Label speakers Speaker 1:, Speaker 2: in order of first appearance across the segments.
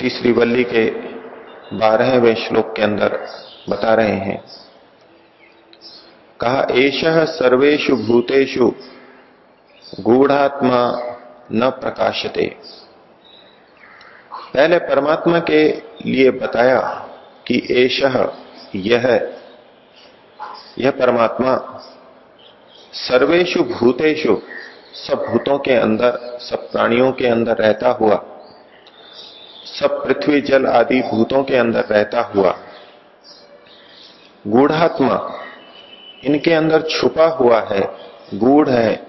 Speaker 1: तीसरी वल्ली के बारहवें श्लोक के अंदर बता रहे हैं। कहा एश सर्वेशु भूतेषु गूढ़ात्मा न प्रकाशते। पहले परमात्मा के लिए बताया कि एश यह यह परमात्मा सर्वेशु भूतेषु सब भूतों के अंदर, सब प्राणियों के अंदर रहता हुआ सब पृथ्वी जल आदि भूतों के अंदर रहता हुआ। गूढ़ात्मा इनके अंदर छुपा हुआ है, गूढ़ है।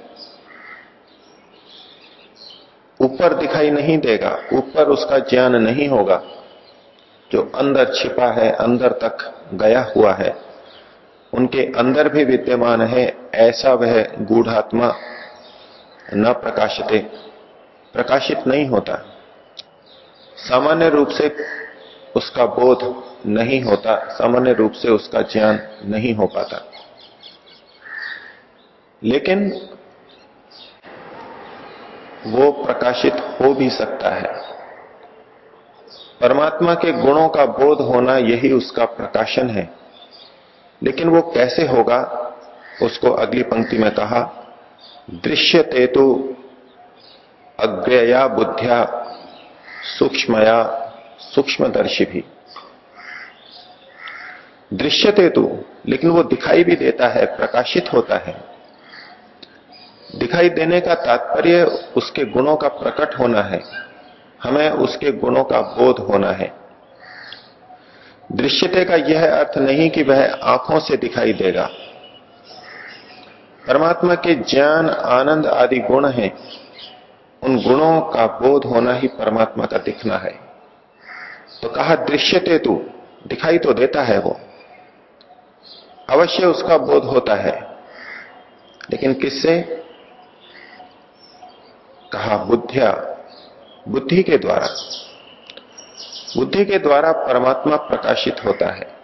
Speaker 1: ऊपर दिखाई नहीं देगा, ऊपर उसका ज्ञान नहीं होगा। जो अंदर छिपा है, अंदर तक गया हुआ है। उनके अंदर भी विद्यमान है, ऐसा वह गूढ़ात्मा न प्रकाशित प्रकाशित नहीं होता। सामान्य रूप से उसका बोध नहीं होता, सामान्य रूप से उसका ज्ञान नहीं हो पाता। लेकिन वो प्रकाशित हो भी सकता है। परमात्मा के गुणों का बोध होना यही उसका प्रकाशन है। लेकिन वो कैसे होगा, उसको अगली पंक्ति में कहा, दृश्य तेतु अग्रया बुद्धिया सूक्ष्मया सूक्ष्मदर्शी भी। दृश्यते तो लेकिन वो दिखाई भी देता है, प्रकाशित होता है। दिखाई देने का तात्पर्य उसके गुणों का प्रकट होना है। हमें उसके गुणों का बोध होना है। दृश्यते का यह अर्थ नहीं कि वह आँखों से दिखाई देगा। परमात्मा के ज्ञान, आनंद आदि गुण हैं। उन गुणों का बोध होना ही परमात्मा का दिखना है। तो कहा दृश्यते तू दिखाई तो देता है वो। अवश्य उसका बोध होता है। लेकिन किससे? कहा, बुद्धिया, बुद्धि के द्वारा। बुद्धि के द्वारा परमात्मा प्रकाशित होता है।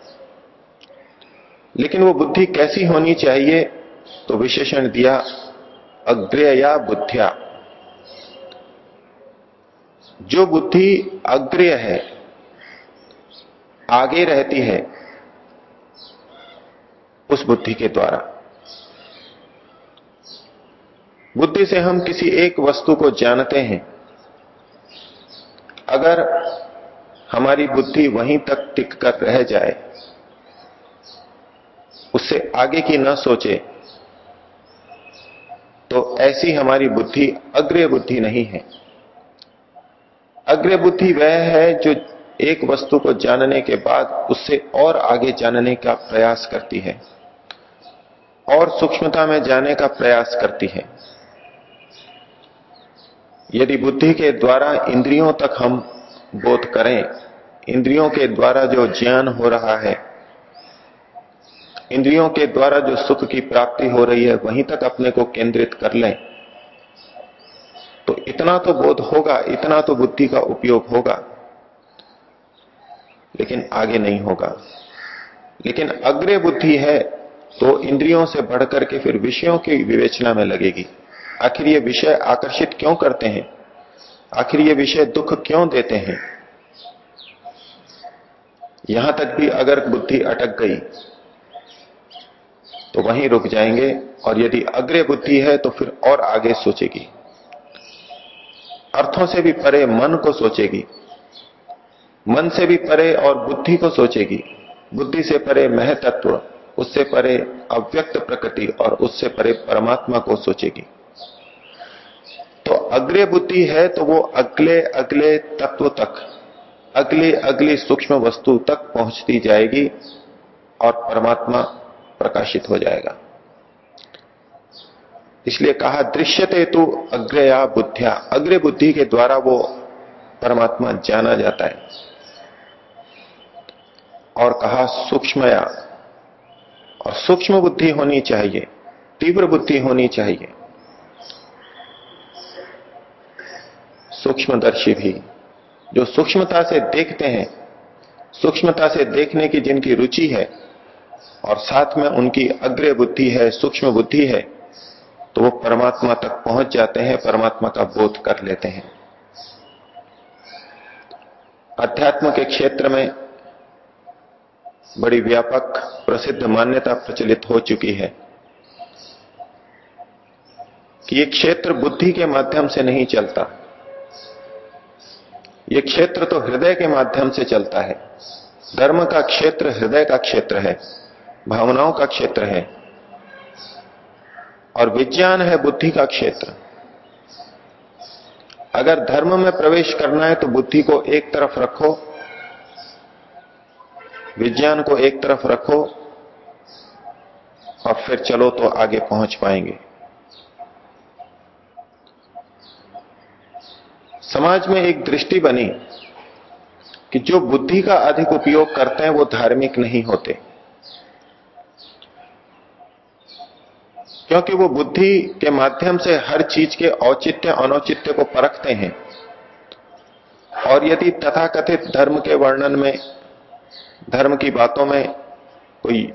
Speaker 1: लेकिन वो बुद्धि कैसी होनी चाहिए? तो विशेषण दिया, अग्रया बुद्धिया। जो बुद्धि अग्रय है, आगे रहती है, उस बुद्धि के द्वारा। बुद्धि से हम किसी एक वस्तु को जानते हैं। अगर हमारी बुद्धि वहीं तक टिक कर रह जाए, उससे आगे की न सोचे तो ऐसी हमारी बुद्धि अग्रय बुद्धि नहीं है। अग्रय बुद्धि वह है जो एक वस्तु को जानने के बाद उससे और आगे जानने का प्रयास करती है और सूक्ष्मता में जाने का प्रयास करती है। यदि बुद्धि के द्वारा इंद्रियों तक हम बोध करें, इंद्रियों के द्वारा जो ज्ञान हो रहा है, इंद्रियों के द्वारा जो सुख की प्राप्ति हो रही है, वहीं तक अपने को केंद्रित कर लें। तो इतना तो बोध होगा, इतना तो बुद्धि का उपयोग होगा, लेकिन आगे नहीं होगा। लेकिन अग्रे बुद्धि है तो इंद्रियों से बढ़कर के फिर विषयों की विवेचना में लगेगी। आखिर ये विषय आकर्षित क्यों करते हैं? आखिर ये विषय दुख क्यों देते हैं? यहाँ तक भी अगर बुद्धि अटक गई तो वहीं रुक जाएँगे, और यदि अग्रे बुद्धि है तो फिर और आगे सोचेगी। अर्थों से भी परे मन को सोचेगी। मन से भी परे और बुद्धि को सोचेगी। बुद्धि से परे महतत्व उससे परे अव्यक्त प्रकृति और उससे परे परमात्मा को सोचेगी। तो अग्रे बुद्धि है तो वो अगले अगले तत्व तक, अगली अगली सूक्ष्म वस्तु तक पहुँचती जाएगी और परमात्मा प्रकाशित हो जाएगा। इसलिए कहा, दृश्यते तो अग्रया बुद्धिया। अग्र बुद्धि के द्वारा वो परमात्मा जाना जाता है। और कहा, सूक्ष्मया। और सूक्ष्म बुद्धि होनी चाहिए, तीव्र बुद्धि होनी चाहिए। सूक्ष्मदर्शी भी, जो सूक्ष्मता से देखते हैं, सूक्ष्मता से देखने की जिनकी रुचि है, और साथ में उनकी अग्र बुद्धि है, सूक्ष्म बुद्धि है तो वो परमात्मा तक पहुँच जाते हैं, परमात्मा का बोध कर लेते हैं। अध्यात्म के क्षेत्र में बड़ी व्यापक, प्रसिद्ध मान्यता प्रचलित हो चुकी है कि ये क्षेत्र बुद्धि के माध्यम से नहीं चलता। ये क्षेत्र तो हृदय के माध्यम से चलता है। धर्म का क्षेत्र हृदय का क्षेत्र है, भावनाओं का क्षेत्र है। और विज्ञान है बुद्धि का क्षेत्र। अगर धर्म में प्रवेश करना है तो बुद्धि को एक तरफ़ रखो, विज्ञान को एक तरफ़ रखो, और फिर चलो तो आगे पहुँच पाएँगे। समाज में एक दृष्टि बनी कि जो बुद्धि का अधिक उपयोग करते हैं वो धार्मिक नहीं होते। क्योंकि वो बुद्धि के माध्यम से हर चीज़ के औचित्य, अनौचित्य को परखते हैं। और यदि तथाकथित धर्म के वर्णन में, धर्म की बातों में कोई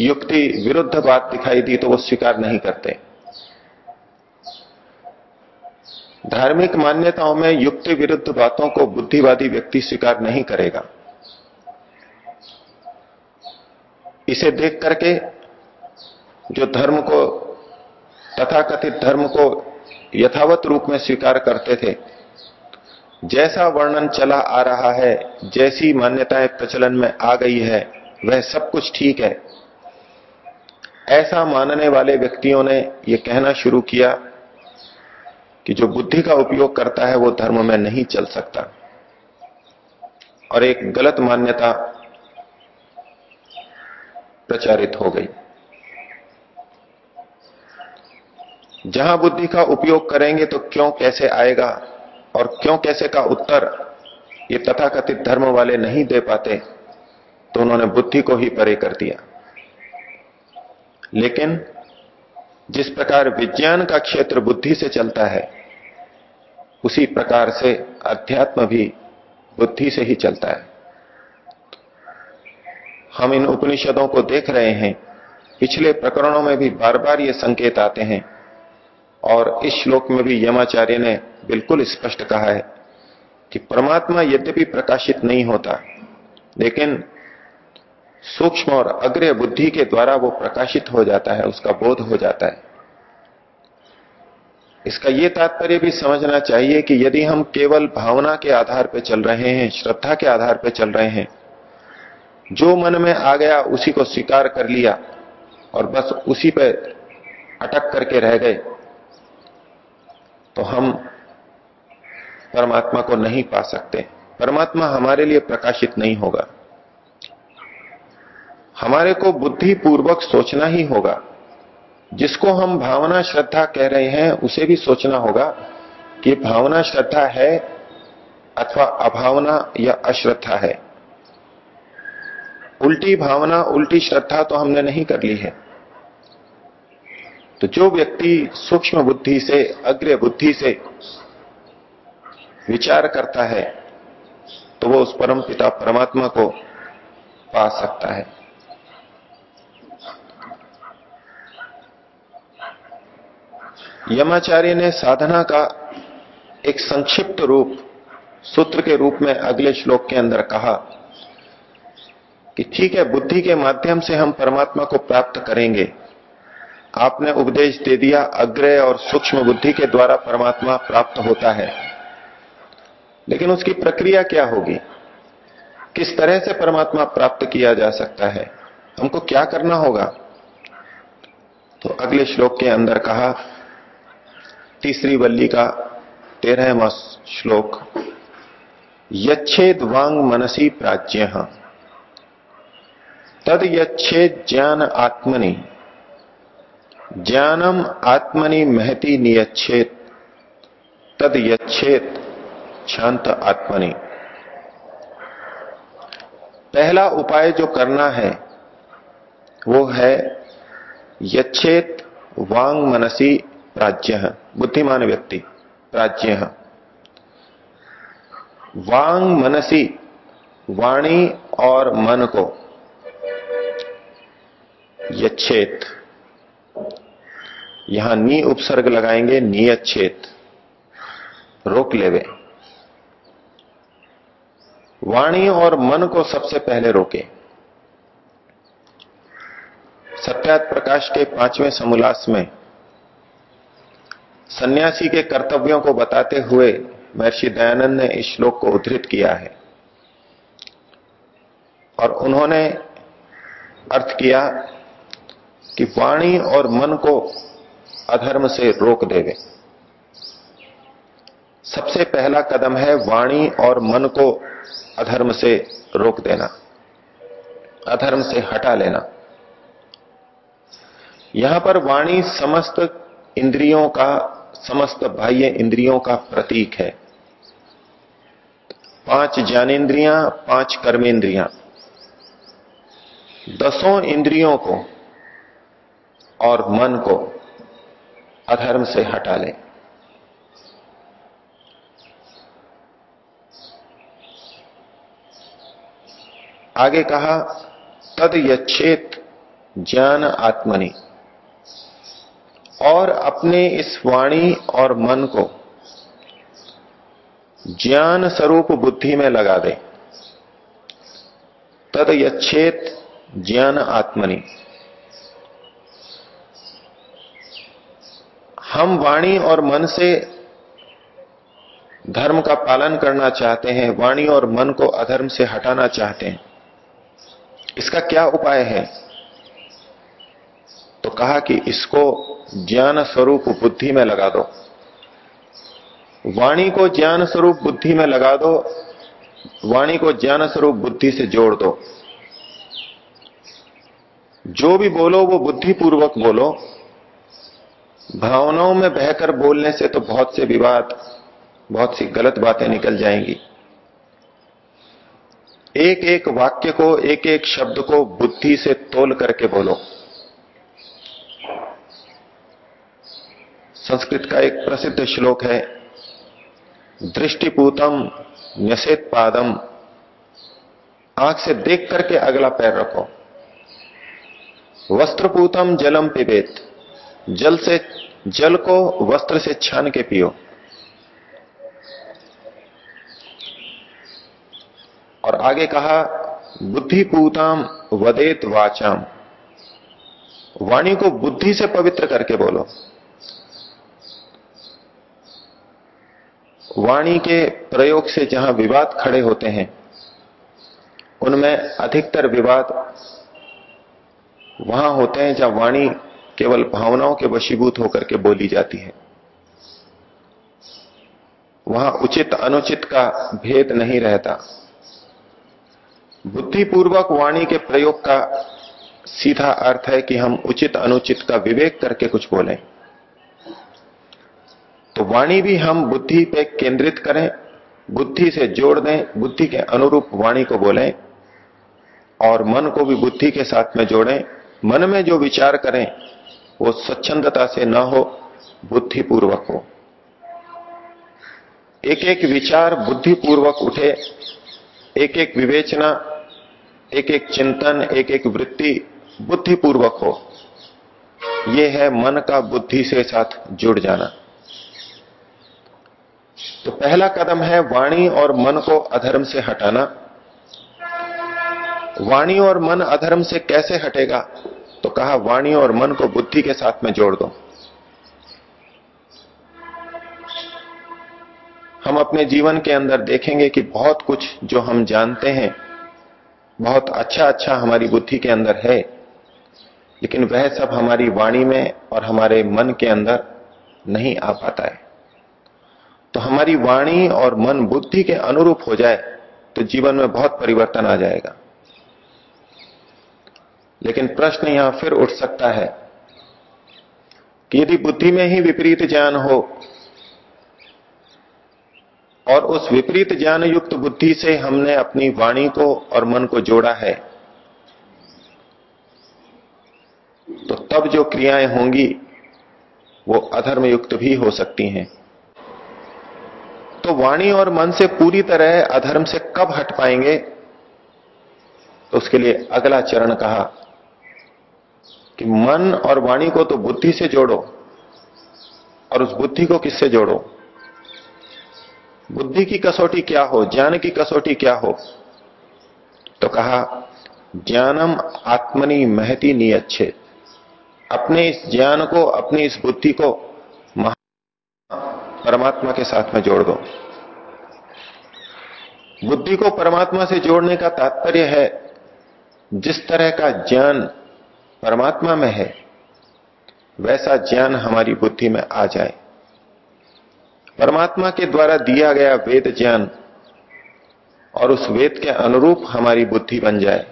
Speaker 1: युक्ति विरुद्ध बात दिखाई दी तो वो स्वीकार नहीं करते। धार्मिक मान्यताओं में युक्ति विरुद्ध बातों को बुद्धिवादी व्यक्ति स्वीकार नहीं करेगा। इसे देख करके जो धर्म को, तथाकथित धर्म को यथावत रूप में स्वीकार करते थे। जैसा वर्णन चला आ रहा है, जैसी मान्यताएँ प्रचलन में आ गई है, वह सब कुछ ठीक है। ऐसा मानने वाले व्यक्तियों ने यह कहना शुरू किया कि जो बुद्धि का उपयोग करता है, वो धर्म में नहीं चल सकता। और एक गलत मान्यता प्रचारित हो गई। जहाँ बुद्धि का उपयोग करेंगे तो क्यों कैसे आएगा और क्यों कैसे का उत्तर? ये तथाकथित धर्म वाले नहीं दे पाते तो उन्होंने बुद्धि को ही परे कर दिया। लेकिन जिस प्रकार विज्ञान का क्षेत्र बुद्धि से चलता है, उसी प्रकार से अध्यात्म भी बुद्धि से ही चलता है। हम इन उपनिषदों को देख रहे हैं। पिछले प्रकरणों में भी बार बार ये संकेत आते हैं और इस श्लोक में भी यमाचार्य ने बिल्कुल स्पष्ट कहा है कि परमात्मा यद्यपि प्रकाशित नहीं होता, लेकिन सूक्ष्म और अग्रय बुद्धि के द्वारा वो प्रकाशित हो जाता है, उसका बोध हो जाता है। इसका यह तात्पर्य भी समझना चाहिए कि यदि हम केवल भावना के आधार पर चल रहे हैं, श्रद्धा के आधार पर चल रहे हैं, जो मन में आ गया उसी को स्वीकार कर लिया और बस उसी पर अटक करके रह गए तो हम परमात्मा को नहीं पा सकते। परमात्मा हमारे लिए प्रकाशित नहीं होगा। हमारे को बुद्धि पूर्वक सोचना ही होगा। जिसको हम भावना श्रद्धा कह रहे हैं, उसे भी सोचना होगा कि भावना श्रद्धा है अथवा अभावना या अश्रद्धा है। उल्टी भावना, उल्टी श्रद्धा तो हमने नहीं कर ली है। तो जो व्यक्ति सूक्ष्म बुद्धि से, अग्र बुद्धि से विचार करता है तो वो उस परम पिता परमात्मा को पा सकता है। यमाचार्य ने साधना का एक संक्षिप्त रूप, सूत्र के रूप में अगले श्लोक के अंदर कहा कि ठीक है, बुद्धि के माध्यम से हम परमात्मा को प्राप्त करेंगे। आपने उपदेश दे दिया अग्रय और सूक्ष्म बुद्धि के द्वारा परमात्मा प्राप्त होता है। लेकिन उसकी प्रक्रिया क्या होगी? किस तरह से परमात्मा प्राप्त किया जा सकता है? हमको क्या करना होगा? तो अगले श्लोक के अंदर कहा, तीसरी वल्ली का तेरहवा श्लोक, यच्छेद वांग मनसी प्राज्य तद यच्छेद ज्ञान आत्मनि। ज्ञानम आत्मनि महती नियच्छेद तद यच्छेद शांत आत्मनि। पहला उपाय जो करना है, वो है यच्छेद वांग मनसी प्राज्य बुद्धिमान व्यक्ति प्राज्य वांग मनसी, वाणी और मन को यच्छेद यहाँ नी उपसर्ग लगाएँगे नियच्छेद रोक लेवे। वाणी और मन को सबसे पहले रोके। सत्यात प्रकाश के पाँचवें समोल्लास में सन्यासी के कर्तव्यों को बताते हुए महर्षि दयानंद ने इस श्लोक को उद्धृत किया है। और उन्होंने अर्थ किया कि वाणी और मन को अधर्म से रोक देवे। सबसे पहला कदम है वाणी और मन को अधर्म से रोक देना, अधर्म से हटा लेना। यहाँ पर वाणी समस्त इंद्रियों का, समस्त बाह्य इंद्रियों का प्रतीक है। पाँच ज्ञानेन्द्रियाँ, पाँच कर्मेंद्रियाँ दसों इंद्रियों को और मन को अधर्म से हटा लें। आगे कहा, तद यच्छेत ज्ञान आत्मनि। और अपने इस वाणी और मन को ज्ञान स्वरूप बुद्धि में लगा दे। तद यच्छेत ज्ञान आत्मनि। हम वाणी और मन से धर्म का पालन करना चाहते हैं, वाणी और मन को अधर्म से हटाना चाहते हैं। इसका क्या उपाय है? तो कहा कि इसको ज्ञान स्वरूप बुद्धि में लगा दो। वाणी को ज्ञान स्वरूप बुद्धि में लगा दो, वाणी को ज्ञान स्वरूप बुद्धि से जोड़ दो। जो भी बोलो, वो बुद्धिपूर्वक बोलो। भावनाओं में बहकर बोलने से तो बहुत से विवाद, बहुत सी गलत बातें निकल जाएँगी। एक एक वाक्य को एक एक शब्द को बुद्धि से तोल करके बोलो। संस्कृत का एक प्रसिद्ध श्लोक है, दृष्टिपूतम न्यसेत पादम। आँख से देख करके अगला पैर रखो। वस्त्रपूतम जलम पिबेत। जल से, जल को वस्त्र से छान के पियो। और आगे कहा बुद्धिपूताम वदेत वाचाम वाणी को बुद्धि से पवित्र करके बोलो। वाणी के प्रयोग से जहाँ विवाद खड़े होते हैं, उनमें अधिकतर विवाद वहाँ होते हैं जहाँ वाणी केवल भावनाओं के वशीभूत होकर के बोली जाती है। वहाँ उचित अनुचित का भेद नहीं रहता। बुद्धिपूर्वक वाणी के प्रयोग का सीधा अर्थ है कि हम उचित अनुचित का विवेक करके कुछ बोलें। तो वाणी भी हम बुद्धि पे केंद्रित करें, बुद्धि से जोड़ दें, बुद्धि के अनुरूप वाणी को बोलें और मन को भी बुद्धि के साथ में जोड़ें, मन में जो विचार करें वो स्वच्छंदता से ना हो, बुद्धिपूर्वक हो। एक एक विचार बुद्धिपूर्वक उठे एक एक विवेचना एक एक चिंतन एक एक वृत्ति बुद्धिपूर्वक हो। यह है मन का बुद्धि से साथ जुड़ जाना। तो पहला कदम है वाणी और मन को अधर्म से हटाना। वाणी और मन अधर्म से कैसे हटेगा? तो कहा, वाणी और मन को बुद्धि के साथ में जोड़ दो। हम अपने जीवन के अंदर देखेंगे कि बहुत कुछ जो हम जानते हैं, बहुत अच्छा अच्छा हमारी बुद्धि के अंदर है, लेकिन वह सब हमारी वाणी में और हमारे मन के अंदर नहीं आ पाता है। तो हमारी वाणी और मन बुद्धि के अनुरूप हो जाए तो जीवन में बहुत परिवर्तन आ जाएगा। लेकिन प्रश्न यहाँ फिर उठ सकता है कि यदि बुद्धि में ही विपरीत ज्ञान हो और उस विपरीत ज्ञान युक्त बुद्धि से हमने अपनी वाणी को और मन को जोड़ा है तो तब जो क्रियाएँ होंगी, वो अधर्म युक्त भी हो सकती हैं। तो वाणी और मन से पूरी तरह अधर्म से कब हट पाएँगे? तो उसके लिए अगला चरण कहा कि मन और वाणी को तो बुद्धि से जोड़ो, और उस बुद्धि को किससे जोड़ो? बुद्धि की कसौटी क्या हो? ज्ञान की कसौटी क्या हो? तो कहा, ज्ञानम आत्मनि महती नियच्छे। अपने इस ज्ञान को, अपनी इस बुद्धि को परमात्मा के साथ में जोड़ दो। बुद्धि को परमात्मा से जोड़ने का तात्पर्य है, जिस तरह का ज्ञान परमात्मा में है, वैसा ज्ञान हमारी बुद्धि में आ जाए। परमात्मा के द्वारा दिया गया वेद ज्ञान और उस वेद के अनुरूप हमारी बुद्धि बन जाए।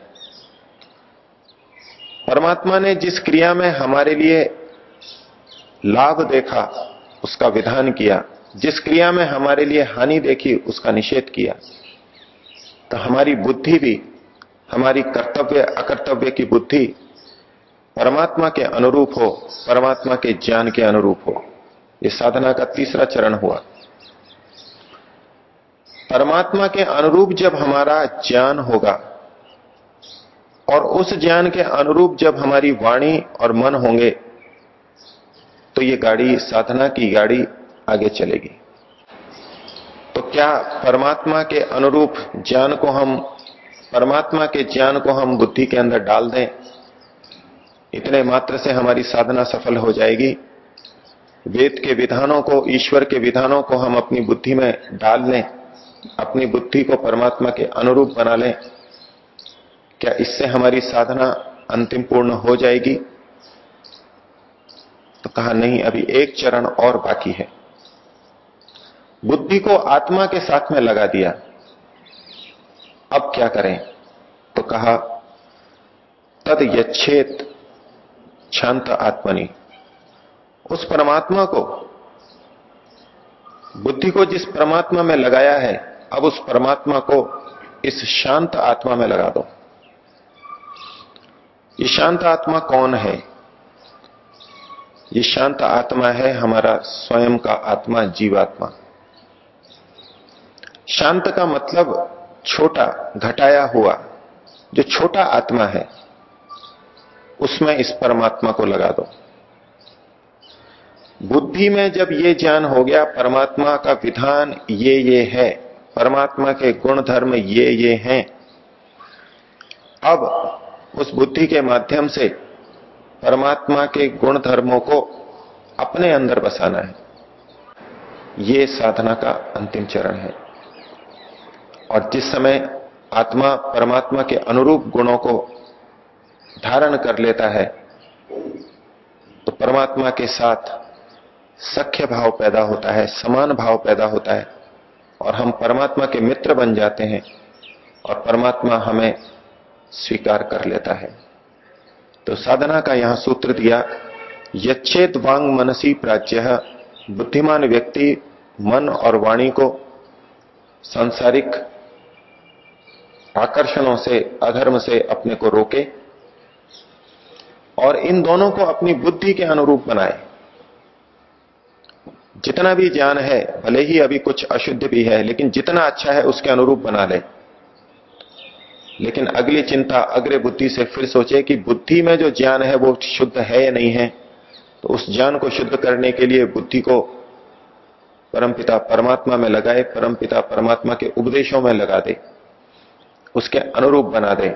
Speaker 1: परमात्मा ने जिस क्रिया में हमारे लिए लाभ देखा, उसका विधान किया। जिस क्रिया में हमारे लिए हानि देखी, उसका निषेध किया। तो हमारी बुद्धि भी, हमारी कर्तव्य, अकर्तव्य की बुद्धि परमात्मा के अनुरूप हो, परमात्मा के ज्ञान के अनुरूप हो। यह साधना का तीसरा चरण हुआ। परमात्मा के अनुरूप जब हमारा ज्ञान होगा, और उस ज्ञान के अनुरूप जब हमारी वाणी और मन होंगे तो ये गाड़ी, साधना की गाड़ी आगे चलेगी। तो क्या परमात्मा के अनुरूप ज्ञान को हम, परमात्मा के ज्ञान को हम बुद्धि के अंदर डाल दें? इतने मात्र से हमारी साधना सफल हो जाएगी। वेद के विधानों को, ईश्वर के विधानों को हम अपनी बुद्धि में डाल लें, अपनी बुद्धि को परमात्मा के अनुरूप बना लें। क्या इससे हमारी साधना अंतिम पूर्ण हो जाएगी? तो कहा, नहीं, अभी एक चरण और बाकी है। बुद्धि को आत्मा के साथ में लगा दिया। अब क्या करें? तो कहा तद यच्छेद शांत आत्मनि। उस परमात्मा को, बुद्धि को जिस परमात्मा में लगाया है, अब उस परमात्मा को इस शांत आत्मा में लगा दो। ये शांत आत्मा कौन है? ये शांत आत्मा है हमारा स्वयं का आत्मा, जीवात्मा। शांत का मतलब छोटा, घटाया हुआ, जो छोटा आत्मा है। उसमें इस परमात्मा को लगा दो। बुद्धि में जब ये ज्ञान हो गया, परमात्मा का विधान ये ये है, परमात्मा के गुण धर्म ये ये हैं। अब उस बुद्धि के माध्यम से परमात्मा के गुण धर्मों को अपने अंदर बसाना है। ये साधना का अंतिम चरण है। और जिस समय आत्मा परमात्मा के अनुरूप गुणों को धारण कर लेता है तो परमात्मा के साथ सख्य भाव पैदा होता है, समान भाव पैदा होता है, और हम परमात्मा के मित्र बन जाते हैं, और परमात्मा हमें स्वीकार कर लेता है। तो साधना का यहाँ सूत्र दिया, यच्छेद वांग मनसी प्राच्य, बुद्धिमान व्यक्ति मन और वाणी को सांसारिक आकर्षणों से, अधर्म से अपने को रोके और इन दोनों को अपनी बुद्धि के अनुरूप बनाए। जितना भी ज्ञान है, भले ही अभी कुछ अशुद्ध भी है, लेकिन जितना अच्छा है उसके अनुरूप बना ले। लेकिन अगली चिंता, अग्रे बुद्धि से फिर सोचे कि बुद्धि में जो ज्ञान है, वो शुद्ध है या नहीं है तो उस ज्ञान को शुद्ध करने के लिए बुद्धि को परमपिता परमात्मा में लगाए, परमपिता परमात्मा के उपदेशों में लगा दे, उसके अनुरूप बना दे।